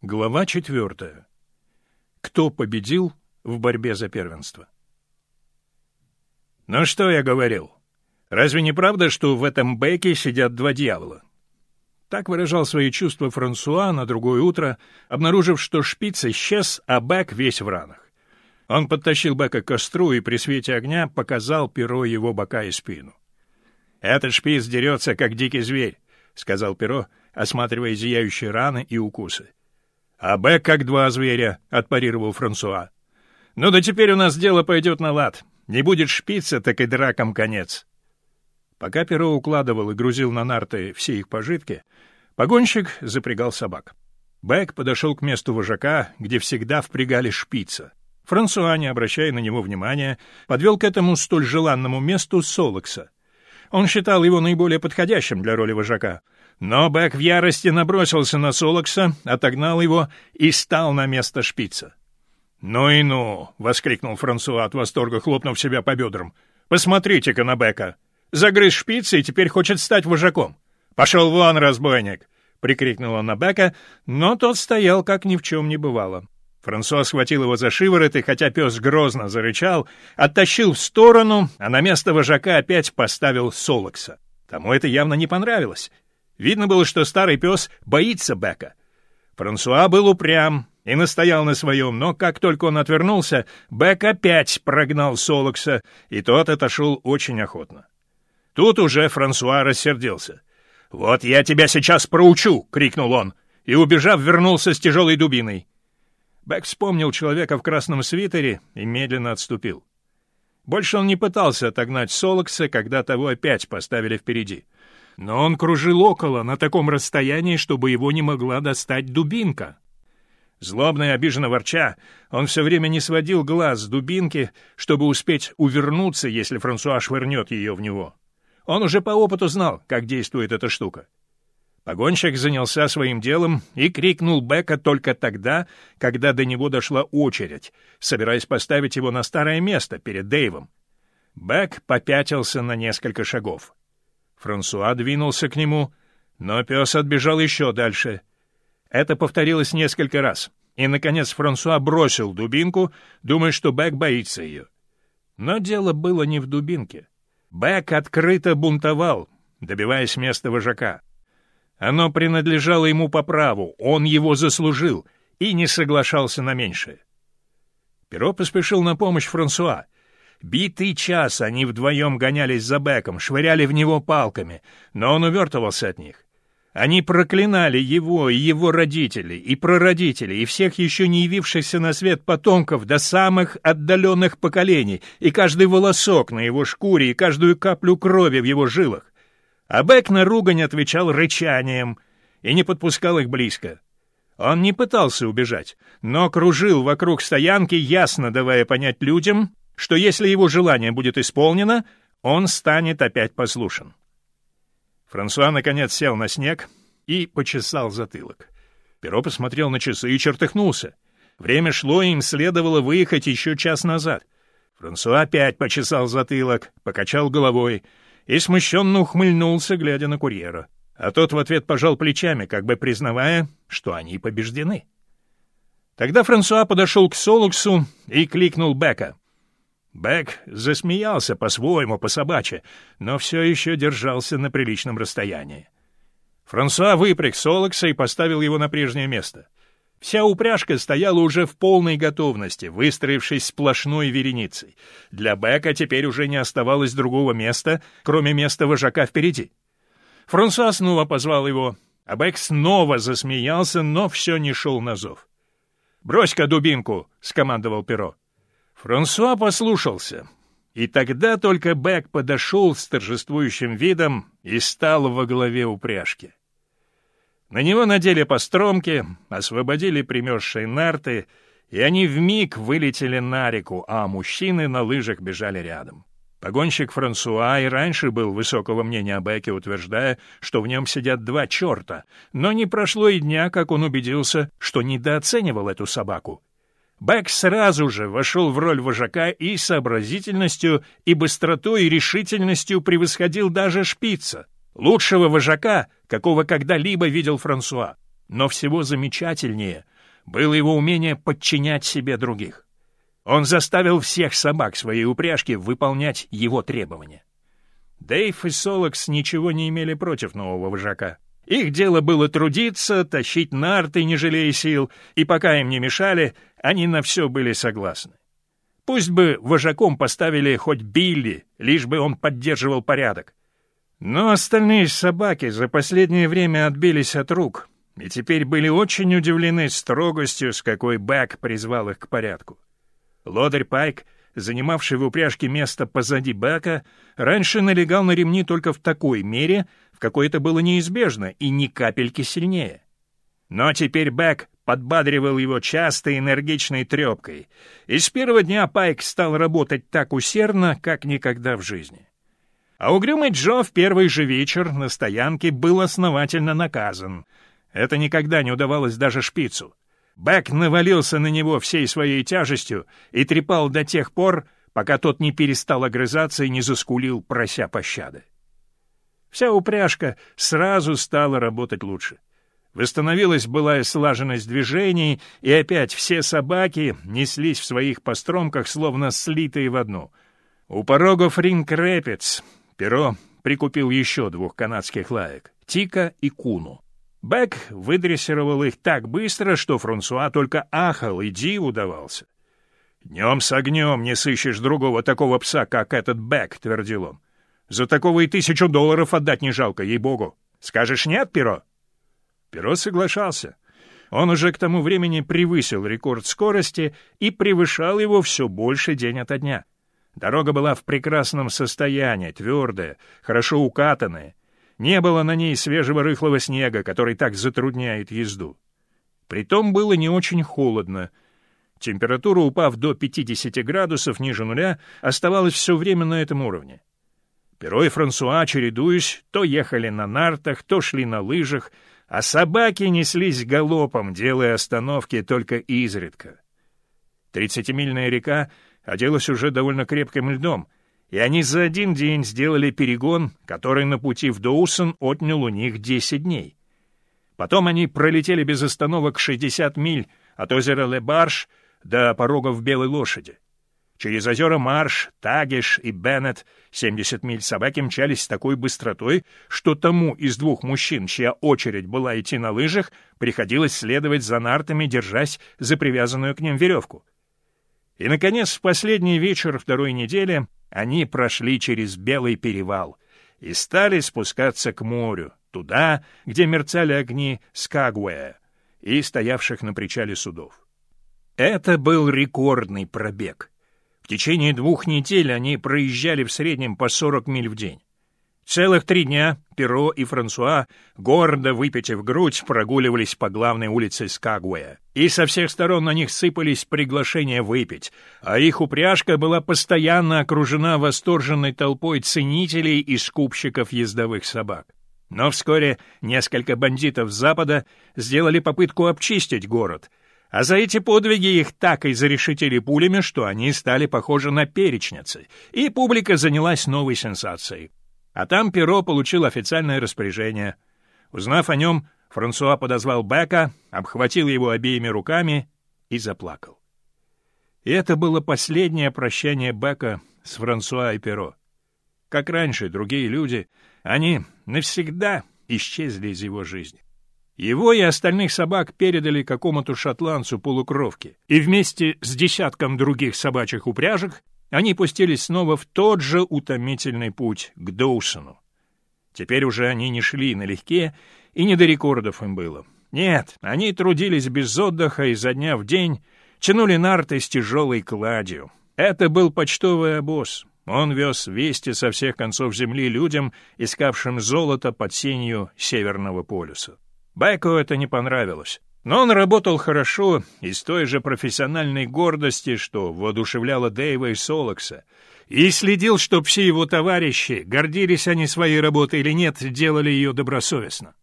Глава четвертая. Кто победил в борьбе за первенство? «Ну что я говорил? Разве не правда, что в этом бэке сидят два дьявола?» Так выражал свои чувства Франсуа на другое утро, обнаружив, что шпиц исчез, а бэк весь в ранах. Он подтащил бэка к костру и при свете огня показал перо его бока и спину. «Этот шпиц дерется, как дикий зверь», — сказал перо, осматривая зияющие раны и укусы. «А Бэк как два зверя», — отпарировал Франсуа. «Ну да теперь у нас дело пойдет на лад. Не будет шпица, так и дракам конец». Пока Перо укладывал и грузил на нарты все их пожитки, погонщик запрягал собак. Бэк подошел к месту вожака, где всегда впрягали шпица. Франсуа, не обращая на него внимания, подвел к этому столь желанному месту Солокса. Он считал его наиболее подходящим для роли вожака — но Бэк в ярости набросился на Солокса, отогнал его и стал на место шпица. «Ну и ну!» — воскликнул Франсуа от восторга, хлопнув себя по бедрам. «Посмотрите-ка на Бека! Загрыз шпицы и теперь хочет стать вожаком! Пошел вон, разбойник!» — прикрикнул он на Бека, но тот стоял, как ни в чем не бывало. Франсуа схватил его за шиворот, и хотя пес грозно зарычал, оттащил в сторону, а на место вожака опять поставил Солокса. Тому это явно не понравилось, Видно было, что старый пес боится Бека. Франсуа был упрям и настоял на своем, но как только он отвернулся, Бек опять прогнал Солокса, и тот отошел очень охотно. Тут уже Франсуа рассердился. «Вот я тебя сейчас проучу!» — крикнул он, и, убежав, вернулся с тяжелой дубиной. Бек вспомнил человека в красном свитере и медленно отступил. Больше он не пытался отогнать Солокса, когда того опять поставили впереди — но он кружил около, на таком расстоянии, чтобы его не могла достать дубинка. Злобно и обиженно ворча, он все время не сводил глаз с дубинки, чтобы успеть увернуться, если Франсуа швырнет ее в него. Он уже по опыту знал, как действует эта штука. Погонщик занялся своим делом и крикнул Бека только тогда, когда до него дошла очередь, собираясь поставить его на старое место перед Дэйвом. Бек попятился на несколько шагов. Франсуа двинулся к нему, но пес отбежал еще дальше. Это повторилось несколько раз, и, наконец, Франсуа бросил дубинку, думая, что Бэк боится ее. Но дело было не в дубинке. Бэк открыто бунтовал, добиваясь места вожака. Оно принадлежало ему по праву, он его заслужил и не соглашался на меньшее. Перо поспешил на помощь Франсуа — Битый час они вдвоем гонялись за Беком, швыряли в него палками, но он увертывался от них. Они проклинали его и его родителей, и прародителей, и всех еще не явившихся на свет потомков до самых отдаленных поколений, и каждый волосок на его шкуре, и каждую каплю крови в его жилах. А Бек на ругань отвечал рычанием и не подпускал их близко. Он не пытался убежать, но кружил вокруг стоянки, ясно давая понять людям, что если его желание будет исполнено, он станет опять послушен. Франсуа, наконец, сел на снег и почесал затылок. Перо посмотрел на часы и чертыхнулся. Время шло, им следовало выехать еще час назад. Франсуа опять почесал затылок, покачал головой и смущенно ухмыльнулся, глядя на курьера. А тот в ответ пожал плечами, как бы признавая, что они побеждены. Тогда Франсуа подошел к Солуксу и кликнул Бека — Бэк засмеялся по-своему, по-собаче, но все еще держался на приличном расстоянии. Франсуа выпряг Солокса и поставил его на прежнее место. Вся упряжка стояла уже в полной готовности, выстроившись сплошной вереницей. Для Бека теперь уже не оставалось другого места, кроме места вожака впереди. Франсуа снова позвал его, а Бек снова засмеялся, но все не шел на зов. «Брось-ка дубинку!» — скомандовал Перо. Франсуа послушался, и тогда только Бек подошел с торжествующим видом и стал во главе упряжки. На него надели постромки, освободили примерзшие нарты, и они вмиг вылетели на реку, а мужчины на лыжах бежали рядом. Погонщик Франсуа и раньше был высокого мнения о Беке, утверждая, что в нем сидят два черта, но не прошло и дня, как он убедился, что недооценивал эту собаку, Бэк сразу же вошел в роль вожака и сообразительностью, и быстротой, и решительностью превосходил даже шпица, лучшего вожака, какого когда-либо видел Франсуа. Но всего замечательнее было его умение подчинять себе других. Он заставил всех собак своей упряжки выполнять его требования. Дейв и Солокс ничего не имели против нового вожака. Их дело было трудиться, тащить нарты, не жалея сил, и пока им не мешали, они на все были согласны. Пусть бы вожаком поставили хоть Билли, лишь бы он поддерживал порядок. Но остальные собаки за последнее время отбились от рук, и теперь были очень удивлены строгостью, с какой Бэк призвал их к порядку. Лодырь Пайк, занимавший в упряжке место позади Бака, раньше налегал на ремни только в такой мере, в какой это было неизбежно, и ни капельки сильнее. Но теперь Бэк подбадривал его частой энергичной трепкой, и с первого дня Пайк стал работать так усердно, как никогда в жизни. А угрюмый Джо в первый же вечер на стоянке был основательно наказан. Это никогда не удавалось даже шпицу. Бэк навалился на него всей своей тяжестью и трепал до тех пор, пока тот не перестал огрызаться и не заскулил, прося пощады. Вся упряжка сразу стала работать лучше. Восстановилась былая слаженность движений, и опять все собаки неслись в своих постромках, словно слитые в одну. У порогов Ринг Рэпидс Перо прикупил еще двух канадских лаек — Тика и Куну. Бэк выдрессировал их так быстро, что Франсуа только ахал и диву давался. «Днем с огнем не сыщешь другого такого пса, как этот Бэк», — твердил он. «За такого и тысячу долларов отдать не жалко, ей-богу. Скажешь нет, Перо?» Перо соглашался. Он уже к тому времени превысил рекорд скорости и превышал его все больше день ото дня. Дорога была в прекрасном состоянии, твердая, хорошо укатанная, не было на ней свежего рыхлого снега, который так затрудняет езду. Притом было не очень холодно. Температура, упав до 50 градусов ниже нуля, оставалась все время на этом уровне. Перо и Франсуа, чередуясь, то ехали на нартах, то шли на лыжах, а собаки неслись галопом, делая остановки только изредка. Тридцатимильная река оделась уже довольно крепким льдом — и они за один день сделали перегон, который на пути в Доусон отнял у них 10 дней. Потом они пролетели без остановок 60 миль от озера Лебарш до порогов Белой лошади. Через озера Марш, Тагиш и Беннет 70 миль собаки мчались с такой быстротой, что тому из двух мужчин, чья очередь была идти на лыжах, приходилось следовать за нартами, держась за привязанную к ним веревку. И, наконец, в последний вечер второй недели они прошли через Белый перевал и стали спускаться к морю, туда, где мерцали огни Скагуэя и стоявших на причале судов. Это был рекордный пробег. В течение двух недель они проезжали в среднем по 40 миль в день. Целых три дня Перо и Франсуа, гордо выпитив грудь, прогуливались по главной улице Скагуэя. И со всех сторон на них сыпались приглашения выпить, а их упряжка была постоянно окружена восторженной толпой ценителей и скупщиков ездовых собак. Но вскоре несколько бандитов запада сделали попытку обчистить город, а за эти подвиги их так и зарешетили пулями, что они стали похожи на перечницы, и публика занялась новой сенсацией. А там Перо получил официальное распоряжение. Узнав о нем, Франсуа подозвал Бека, обхватил его обеими руками и заплакал. И это было последнее прощание Бека с Франсуа и Перо. Как раньше другие люди, они навсегда исчезли из его жизни. Его и остальных собак передали какому-то шотландцу-полукровке, и вместе с десятком других собачьих упряжек они пустились снова в тот же утомительный путь, к Доусону. Теперь уже они не шли налегке, и не до рекордов им было. Нет, они трудились без отдыха изо дня в день, тянули нарты с тяжелой кладью. Это был почтовый обоз. Он вез вести со всех концов земли людям, искавшим золото под сенью Северного полюса. Байку это не понравилось. Но он работал хорошо и с той же профессиональной гордости, что воодушевляло Дэйва и Солокса, и следил, чтоб все его товарищи, гордились они своей работой или нет, делали ее добросовестно.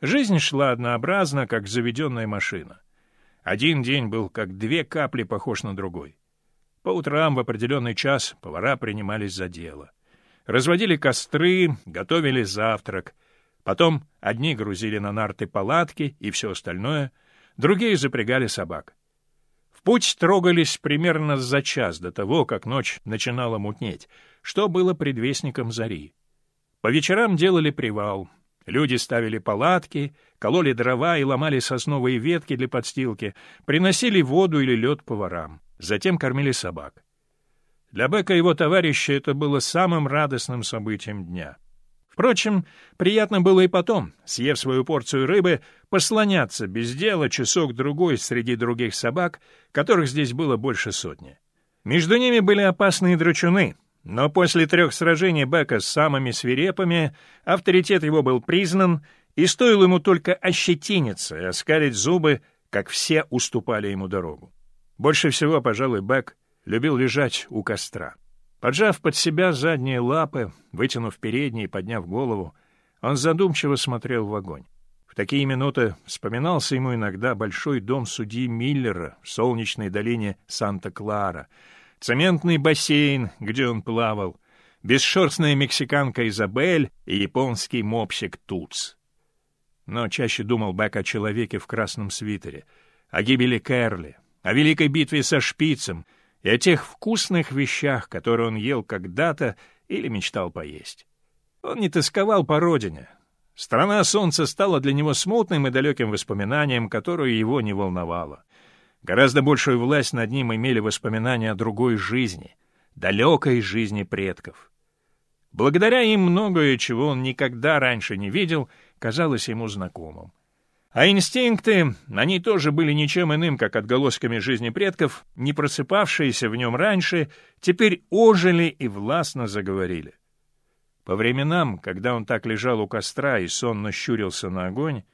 Жизнь шла однообразно, как заведенная машина. Один день был как две капли похож на другой. По утрам в определенный час повара принимались за дело. Разводили костры, готовили завтрак — Потом одни грузили на нарты палатки и все остальное, другие запрягали собак. В путь трогались примерно за час до того, как ночь начинала мутнеть, что было предвестником зари. По вечерам делали привал. Люди ставили палатки, кололи дрова и ломали сосновые ветки для подстилки, приносили воду или лед поварам. Затем кормили собак. Для Бека и его товарища это было самым радостным событием дня. Впрочем, приятно было и потом, съев свою порцию рыбы, послоняться без дела часок-другой среди других собак, которых здесь было больше сотни. Между ними были опасные драчуны, но после трех сражений Бека с самыми свирепыми авторитет его был признан, и стоило ему только ощетиниться и оскалить зубы, как все уступали ему дорогу. Больше всего, пожалуй, Бек любил лежать у костра. Поджав под себя задние лапы, вытянув передние и подняв голову, он задумчиво смотрел в огонь. В такие минуты вспоминался ему иногда большой дом судьи Миллера в солнечной долине Санта-Клара, цементный бассейн, где он плавал, бесшерстная мексиканка Изабель и японский мопсик Туц. Но чаще думал Бэк о человеке в красном свитере, о гибели Кэрли, о великой битве со шпицем — и о тех вкусных вещах, которые он ел когда-то или мечтал поесть. Он не тосковал по родине. Страна солнца стала для него смутным и далеким воспоминанием, которое его не волновало. Гораздо большую власть над ним имели воспоминания о другой жизни, далекой жизни предков. Благодаря им многое, чего он никогда раньше не видел, казалось ему знакомым. А инстинкты, они тоже были ничем иным, как отголосками жизни предков, не просыпавшиеся в нем раньше, теперь ожили и властно заговорили. По временам, когда он так лежал у костра и сонно щурился на огонь,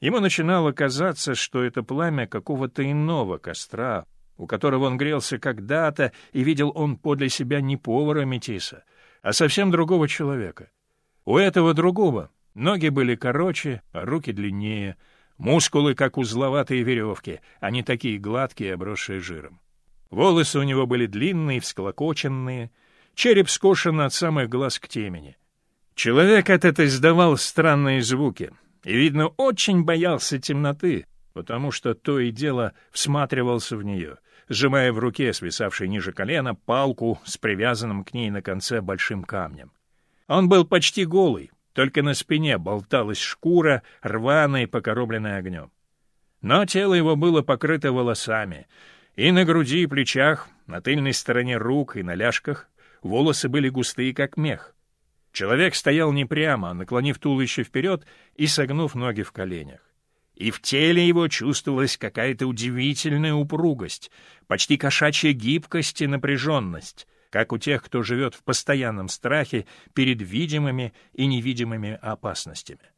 ему начинало казаться, что это пламя какого-то иного костра, у которого он грелся когда-то, и видел он подле себя не повара Метиса, а совсем другого человека. У этого другого Ноги были короче, а руки длиннее, мускулы, как узловатые веревки, а не такие гладкие, обросшие жиром. Волосы у него были длинные, всклокоченные, череп скошен от самых глаз к темени. Человек этот издавал странные звуки и, видно, очень боялся темноты, потому что то и дело всматривался в нее, сжимая в руке, свисавшей ниже колена, палку с привязанным к ней на конце большим камнем. Он был почти голый, только на спине болталась шкура, рваная и покоробленная огнем. Но тело его было покрыто волосами, и на груди и плечах, на тыльной стороне рук и на ляжках волосы были густые, как мех. Человек стоял не прямо, наклонив туловище вперед и согнув ноги в коленях. И в теле его чувствовалась какая-то удивительная упругость, почти кошачья гибкость и напряженность — как у тех, кто живет в постоянном страхе перед видимыми и невидимыми опасностями.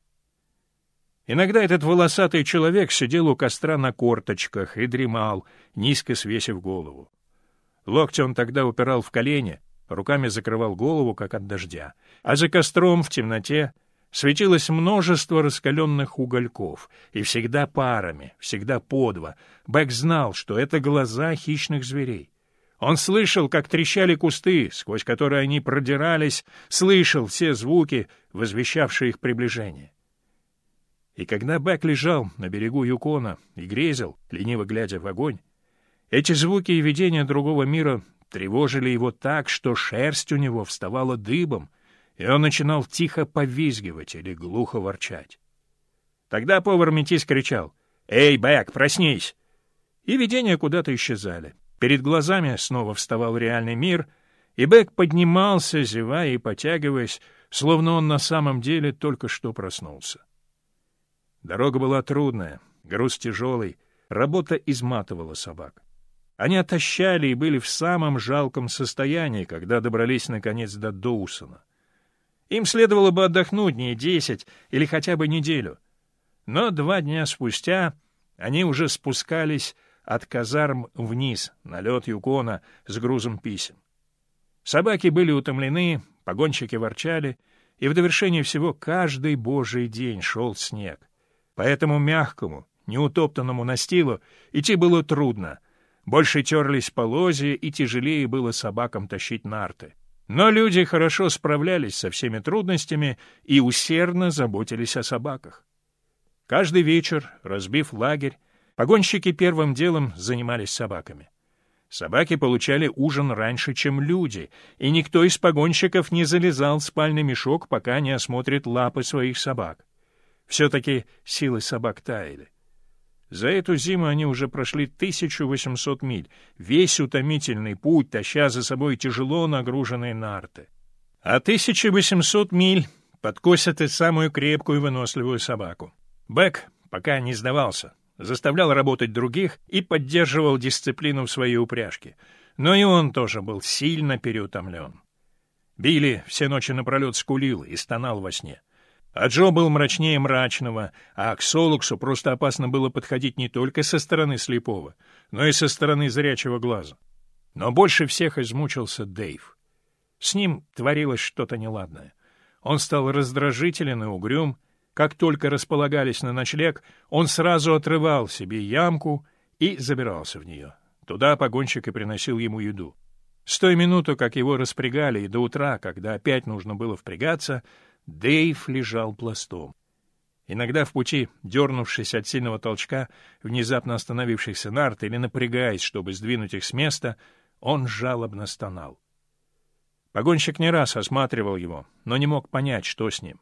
Иногда этот волосатый человек сидел у костра на корточках и дремал, низко свесив голову. Локти он тогда упирал в колени, руками закрывал голову, как от дождя, а за костром в темноте светилось множество раскаленных угольков, и всегда парами, всегда по два. Бэк знал, что это глаза хищных зверей. Он слышал, как трещали кусты, сквозь которые они продирались, слышал все звуки, возвещавшие их приближение. И когда Бэк лежал на берегу Юкона и грезил, лениво глядя в огонь, эти звуки и видения другого мира тревожили его так, что шерсть у него вставала дыбом, и он начинал тихо повизгивать или глухо ворчать. Тогда повар Метис кричал «Эй, Бэк, проснись!» И видения куда-то исчезали. Перед глазами снова вставал реальный мир, и Бек поднимался, зевая и потягиваясь, словно он на самом деле только что проснулся. Дорога была трудная, груз тяжелый, работа изматывала собак. Они отощали и были в самом жалком состоянии, когда добрались, наконец, до Доусона. Им следовало бы отдохнуть дней десять или хотя бы неделю. Но два дня спустя они уже спускались от казарм вниз, на лед Юкона с грузом писем. Собаки были утомлены, погонщики ворчали, и в довершение всего каждый божий день шел снег. Поэтому мягкому, неутоптанному настилу идти было трудно. Больше терлись полозья, и тяжелее было собакам тащить нарты. Но люди хорошо справлялись со всеми трудностями и усердно заботились о собаках. Каждый вечер, разбив лагерь, погонщики первым делом занимались собаками. Собаки получали ужин раньше, чем люди, и никто из погонщиков не залезал в спальный мешок, пока не осмотрит лапы своих собак. Все-таки силы собак таяли. За эту зиму они уже прошли 1800 миль, весь утомительный путь, таща за собой тяжело нагруженные нарты. А 1800 миль подкосят и самую крепкую и выносливую собаку. Бэк пока не сдавался, заставлял работать других и поддерживал дисциплину в своей упряжке. Но и он тоже был сильно переутомлен. Билли все ночи напролет скулил и стонал во сне. А Джо был мрачнее мрачного, а к Солуксу просто опасно было подходить не только со стороны слепого, но и со стороны зрячего глаза. Но больше всех измучился Дэйв. С ним творилось что-то неладное. Он стал раздражителен и угрюм. Как только располагались на ночлег, он сразу отрывал себе ямку и забирался в нее. Туда погонщик и приносил ему еду. С той минуты, как его распрягали, и до утра, когда опять нужно было впрягаться — Дейв лежал пластом. Иногда в пути, дернувшись от сильного толчка, внезапно остановившихся нарт или напрягаясь, чтобы сдвинуть их с места, он жалобно стонал. Погонщик не раз осматривал его, но не мог понять, что с ним.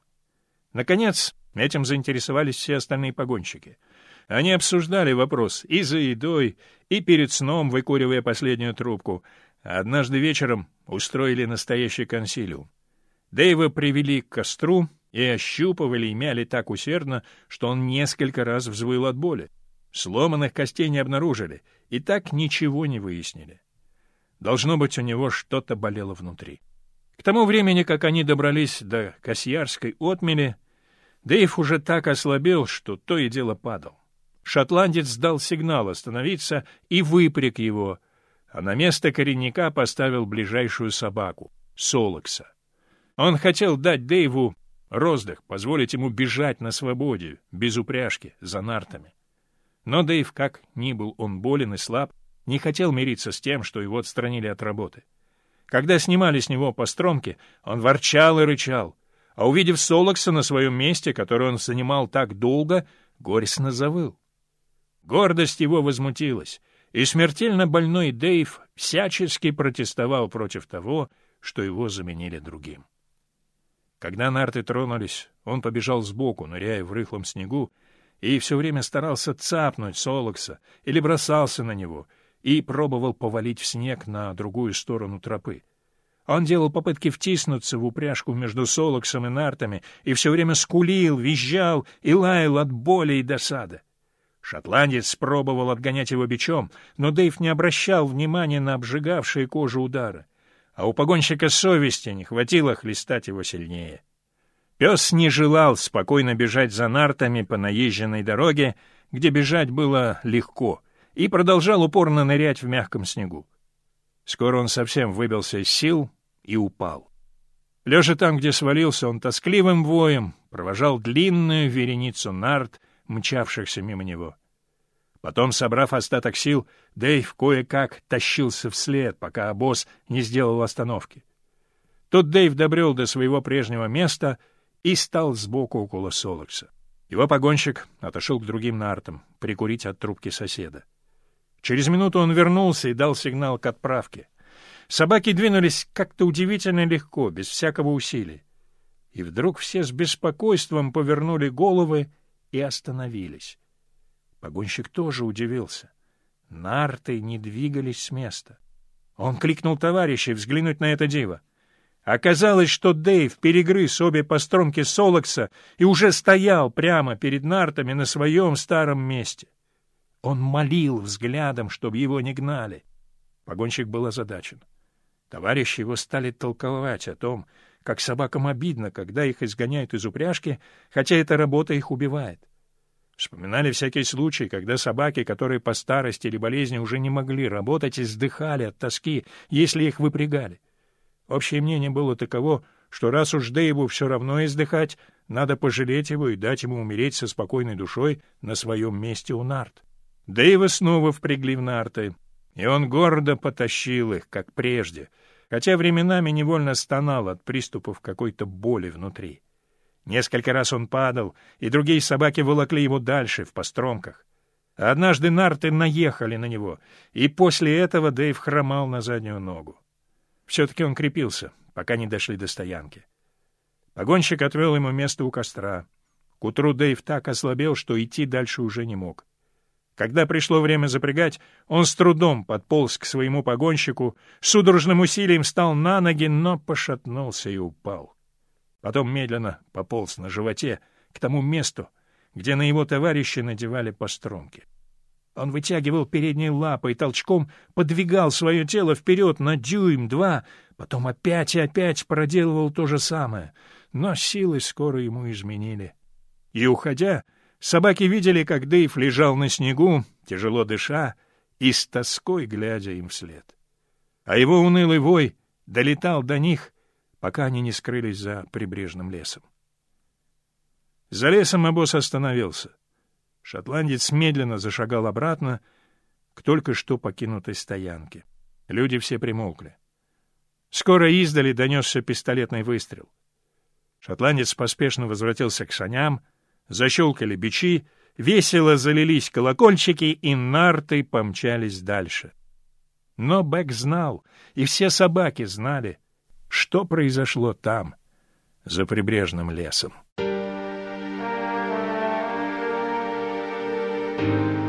Наконец, этим заинтересовались все остальные погонщики. Они обсуждали вопрос и за едой, и перед сном, выкуривая последнюю трубку, однажды вечером устроили настоящий консилиум. Дэйва привели к костру и ощупывали и мяли так усердно, что он несколько раз взвыл от боли. Сломанных костей не обнаружили, и так ничего не выяснили. Должно быть, у него что-то болело внутри. К тому времени, как они добрались до Касьярской отмели, Дэйв уже так ослабел, что то и дело падал. Шотландец дал сигнал остановиться и выпряг его, а на место коренника поставил ближайшую собаку — Солокса. Он хотел дать Дэйву роздых, позволить ему бежать на свободе, без упряжки, за нартами. Но Дэйв, как ни был он болен и слаб, не хотел мириться с тем, что его отстранили от работы. Когда снимали с него постромки, он ворчал и рычал, а увидев Солокса на своем месте, который он занимал так долго, горестно завыл. Гордость его возмутилась, и смертельно больной Дэйв всячески протестовал против того, что его заменили другим. Когда нарты тронулись, он побежал сбоку, ныряя в рыхлом снегу, и все время старался цапнуть Солокса или бросался на него и пробовал повалить в снег на другую сторону тропы. Он делал попытки втиснуться в упряжку между Солоксом и нартами и все время скулил, визжал и лаял от боли и досады. Шотландец пробовал отгонять его бичом, но Дэйв не обращал внимания на обжигавшие кожу удары а у погонщика совести не хватило хлестать его сильнее. Пес не желал спокойно бежать за нартами по наезженной дороге, где бежать было легко, и продолжал упорно нырять в мягком снегу. Скоро он совсем выбился из сил и упал. Лежа там, где свалился, он тоскливым воем провожал длинную вереницу нарт, мчавшихся мимо него. Потом, собрав остаток сил, Дэйв кое-как тащился вслед, пока обоз не сделал остановки. Тут Дэйв добрел до своего прежнего места и стал сбоку около Солокса. Его погонщик отошел к другим нартам, прикурить от трубки соседа. Через минуту он вернулся и дал сигнал к отправке. Собаки двинулись как-то удивительно легко, без всякого усилия. И вдруг все с беспокойством повернули головы и остановились. Погонщик тоже удивился. Нарты не двигались с места. Он кликнул товарищей взглянуть на это диво. Оказалось, что Дэйв перегрыз обе постромки Солокса и уже стоял прямо перед нартами на своем старом месте. Он молил взглядом, чтобы его не гнали. Погонщик был озадачен. Товарищи его стали толковать о том, как собакам обидно, когда их изгоняют из упряжки, хотя эта работа их убивает. Вспоминали всякие случаи, когда собаки, которые по старости или болезни уже не могли работать, издыхали от тоски, если их выпрягали. Общее мнение было таково, что раз уж Дэйву все равно издыхать, надо пожалеть его и дать ему умереть со спокойной душой на своем месте у нарт. Дэйва снова впрягли в нарты, и он гордо потащил их, как прежде, хотя временами невольно стонал от приступов какой-то боли внутри. Несколько раз он падал, и другие собаки волокли его дальше, в постромках. Однажды нарты наехали на него, и после этого Дэйв хромал на заднюю ногу. Все-таки он крепился, пока не дошли до стоянки. Погонщик отвел ему место у костра. К утру Дэйв так ослабел, что идти дальше уже не мог. Когда пришло время запрягать, он с трудом подполз к своему погонщику, судорожным усилием встал на ноги, но пошатнулся и упал. Потом медленно пополз на животе к тому месту, где на его товарища надевали постромки. Он вытягивал передние лапы и толчком подвигал свое тело вперед на дюйм-два, потом опять и опять проделывал то же самое, но силы скоро ему изменили. И, уходя, собаки видели, как Дэйв лежал на снегу, тяжело дыша, и с тоской глядя им вслед. А его унылый вой долетал до них, пока они не скрылись за прибрежным лесом. За лесом обоз остановился. Шотландец медленно зашагал обратно к только что покинутой стоянке. Люди все примолкли. Скоро издали донесся пистолетный выстрел. Шотландец поспешно возвратился к саням, защелкали бичи, весело залились колокольчики, и нарты помчались дальше. Но Бэк знал, и все собаки знали, что произошло там, за прибрежным лесом. Thank you.